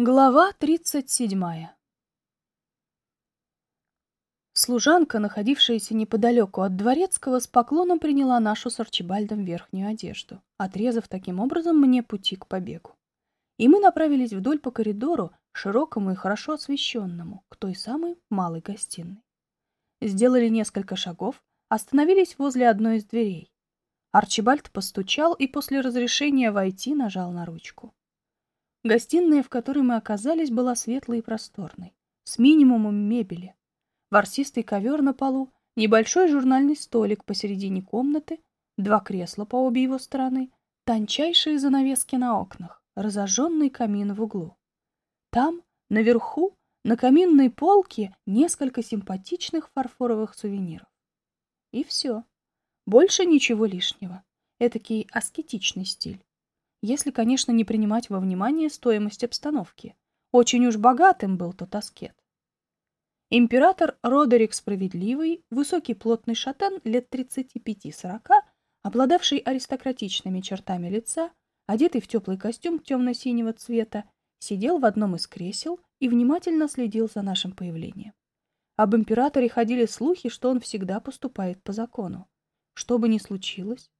Глава тридцать седьмая Служанка, находившаяся неподалеку от дворецкого, с поклоном приняла нашу с Арчибальдом верхнюю одежду, отрезав таким образом мне пути к побегу. И мы направились вдоль по коридору, широкому и хорошо освещенному, к той самой малой гостиной. Сделали несколько шагов, остановились возле одной из дверей. Арчибальд постучал и после разрешения войти нажал на ручку. Гостиная, в которой мы оказались, была светлой и просторной, с минимумом мебели. Ворсистый ковер на полу, небольшой журнальный столик посередине комнаты, два кресла по обе его стороны, тончайшие занавески на окнах, разожженный камин в углу. Там, наверху, на каминной полке несколько симпатичных фарфоровых сувениров. И все. Больше ничего лишнего. Этакий аскетичный стиль. Если, конечно, не принимать во внимание стоимость обстановки. Очень уж богатым был тот аскет. Император Родерик Справедливый, высокий плотный шатен лет 35-40, обладавший аристократичными чертами лица, одетый в теплый костюм темно-синего цвета, сидел в одном из кресел и внимательно следил за нашим появлением. Об императоре ходили слухи, что он всегда поступает по закону. Что бы ни случилось,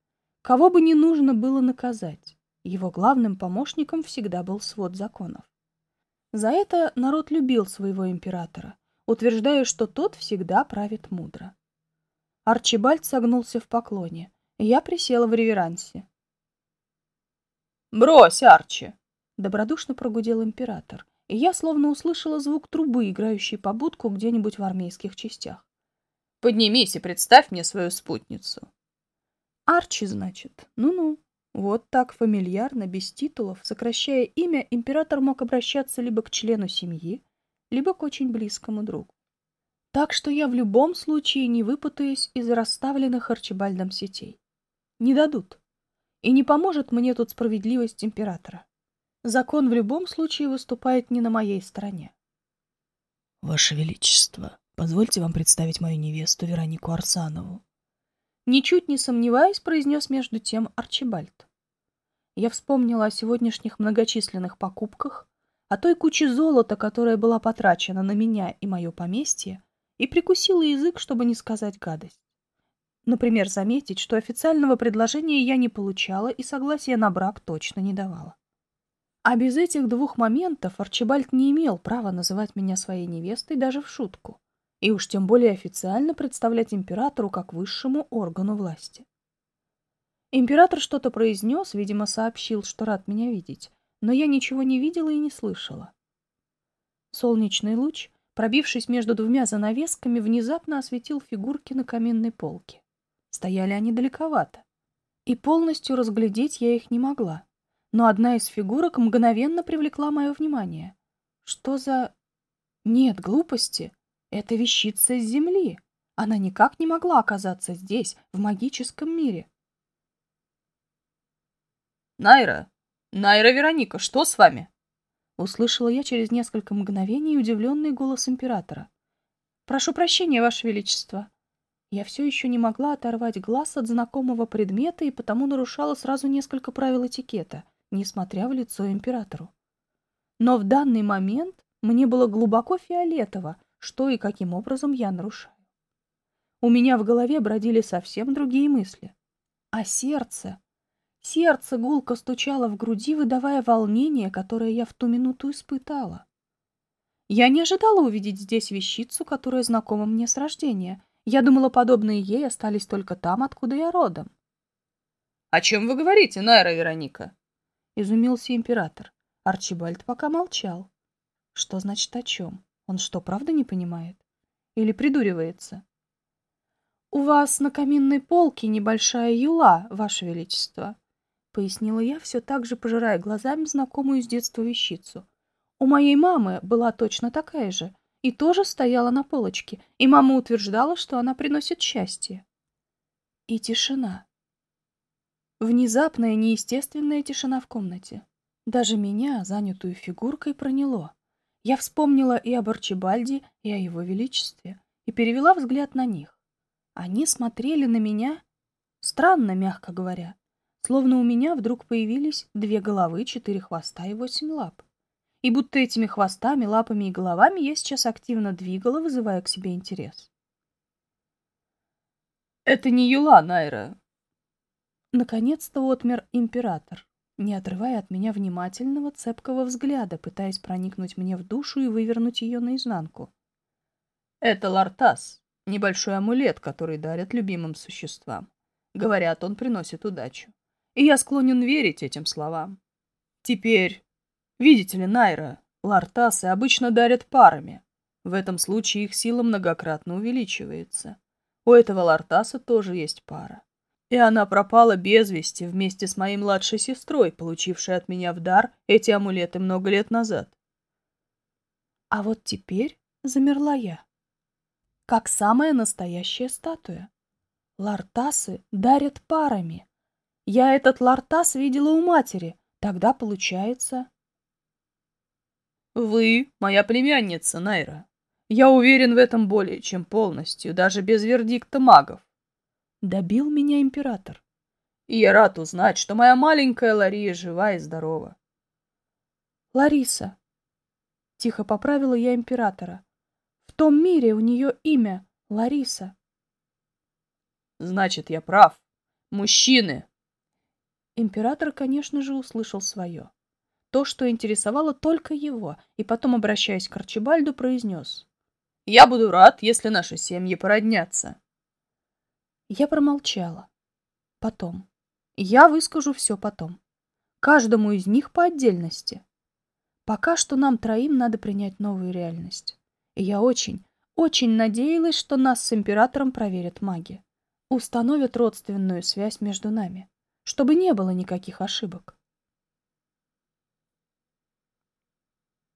кого бы ни нужно было наказать, его главным помощником всегда был свод законов. За это народ любил своего императора, утверждая, что тот всегда правит мудро. Арчибальд согнулся в поклоне, я присела в реверансе. «Брось, Арчи!» — добродушно прогудел император, и я словно услышала звук трубы, играющей по будку где-нибудь в армейских частях. «Поднимись и представь мне свою спутницу». «Арчи, значит? Ну-ну». Вот так фамильярно, без титулов, сокращая имя, император мог обращаться либо к члену семьи, либо к очень близкому другу. Так что я в любом случае не выпутаюсь из расставленных Арчибальдом сетей. Не дадут. И не поможет мне тут справедливость императора. Закон в любом случае выступает не на моей стороне. Ваше Величество, позвольте вам представить мою невесту Веронику Арсанову. Ничуть не сомневаясь, произнес между тем Арчибальд. Я вспомнила о сегодняшних многочисленных покупках, о той куче золота, которая была потрачена на меня и мое поместье, и прикусила язык, чтобы не сказать гадость. Например, заметить, что официального предложения я не получала и согласия на брак точно не давала. А без этих двух моментов Арчибальд не имел права называть меня своей невестой даже в шутку и уж тем более официально представлять императору как высшему органу власти. Император что-то произнес, видимо, сообщил, что рад меня видеть, но я ничего не видела и не слышала. Солнечный луч, пробившись между двумя занавесками, внезапно осветил фигурки на каминной полке. Стояли они далековато, и полностью разглядеть я их не могла. Но одна из фигурок мгновенно привлекла мое внимание. Что за... Нет, глупости. Это вещица с земли. Она никак не могла оказаться здесь, в магическом мире. «Найра! Найра Вероника, что с вами?» Услышала я через несколько мгновений удивленный голос императора. «Прошу прощения, Ваше Величество». Я все еще не могла оторвать глаз от знакомого предмета и потому нарушала сразу несколько правил этикета, несмотря в лицо императору. Но в данный момент мне было глубоко фиолетово, что и каким образом я нарушаю. У меня в голове бродили совсем другие мысли. А сердце... Сердце гулко стучало в груди, выдавая волнение, которое я в ту минуту испытала. Я не ожидала увидеть здесь вещицу, которая знакома мне с рождения. Я думала, подобные ей остались только там, откуда я родом. — О чем вы говорите, Найра Вероника? — изумился император. Арчибальд пока молчал. Что значит о чем? Он что, правда не понимает? Или придуривается? — У вас на каминной полке небольшая юла, Ваше Величество, — пояснила я, все так же пожирая глазами знакомую с детства вещицу. У моей мамы была точно такая же, и тоже стояла на полочке, и мама утверждала, что она приносит счастье. И тишина. Внезапная неестественная тишина в комнате. Даже меня, занятую фигуркой, проняло. Я вспомнила и об Арчибальде, и о его величестве, и перевела взгляд на них. Они смотрели на меня странно, мягко говоря, словно у меня вдруг появились две головы, четыре хвоста и восемь лап. и будто этими хвостами, лапами и головами я сейчас активно двигала, вызывая к себе интерес. «Это не Юла, Найра!» Наконец-то отмер император, не отрывая от меня внимательного, цепкого взгляда, пытаясь проникнуть мне в душу и вывернуть ее наизнанку. «Это Лартас, небольшой амулет, который дарят любимым существам. Говорят, он приносит удачу. И я склонен верить этим словам. Теперь, видите ли, Найра, лартасы обычно дарят парами. В этом случае их сила многократно увеличивается. У этого лартаса тоже есть пара. И она пропала без вести вместе с моей младшей сестрой, получившей от меня в дар эти амулеты много лет назад. А вот теперь замерла я. Как самая настоящая статуя. Лартасы дарят парами. Я этот лартас видела у матери. Тогда получается... Вы моя племянница, Найра. Я уверен в этом более чем полностью, даже без вердикта магов. Добил меня император. И я рад узнать, что моя маленькая Лария жива и здорова. Лариса. Тихо поправила я императора. В том мире у нее имя Лариса. Значит, я прав. Мужчины. Император, конечно же, услышал свое. То, что интересовало только его, и потом, обращаясь к Арчибальду, произнес. «Я буду рад, если наши семьи породнятся». Я промолчала. Потом. Я выскажу все потом. Каждому из них по отдельности. Пока что нам троим надо принять новую реальность. И я очень, очень надеялась, что нас с императором проверят маги установят родственную связь между нами, чтобы не было никаких ошибок.